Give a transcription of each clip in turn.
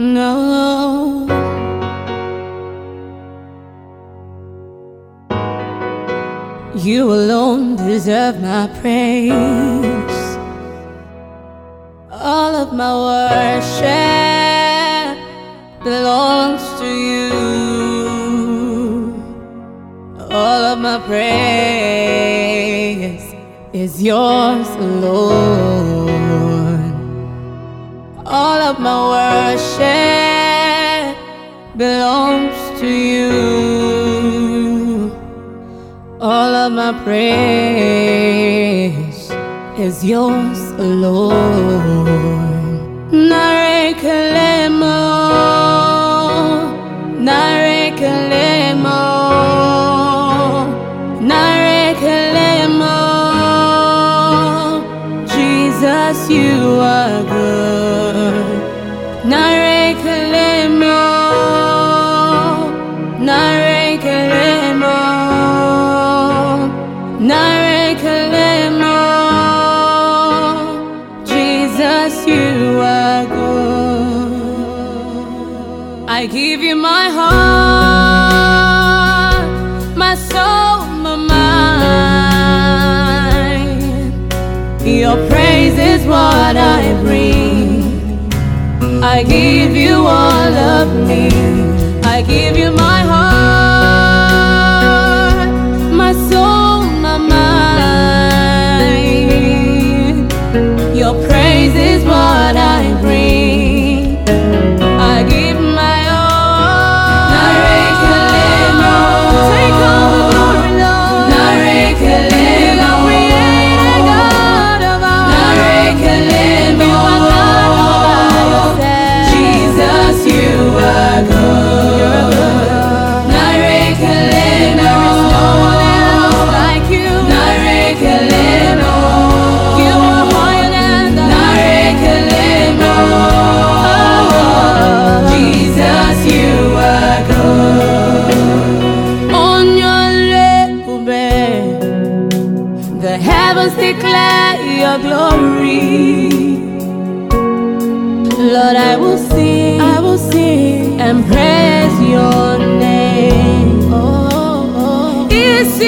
No. You alone deserve my praise. All of my worship belongs to you. All of my praise is yours alone. All of my worship belongs to you. All of my praise is yours alone. Narekelemo, narekelemo, narekelemo. Jesus, you are good. I give you my heart, my soul, my mind. Your praise is what I bring. I give you all of me. Heavens declare your glory. Lord, I will sing, I will sing and praise your name. Oh, oh. oh. Yes,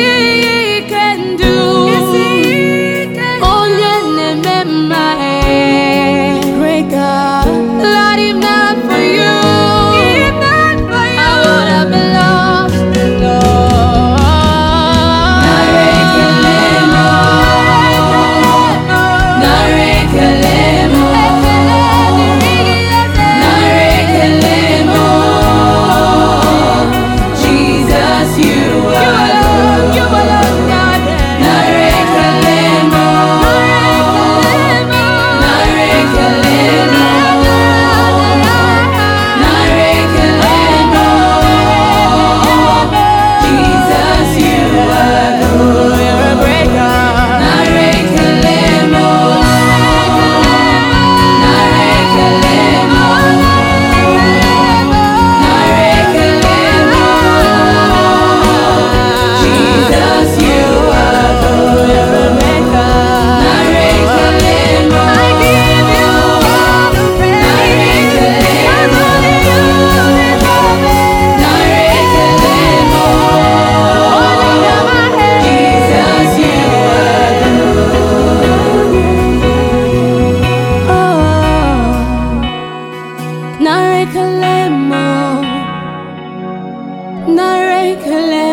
Narekalemo, Narekalemo.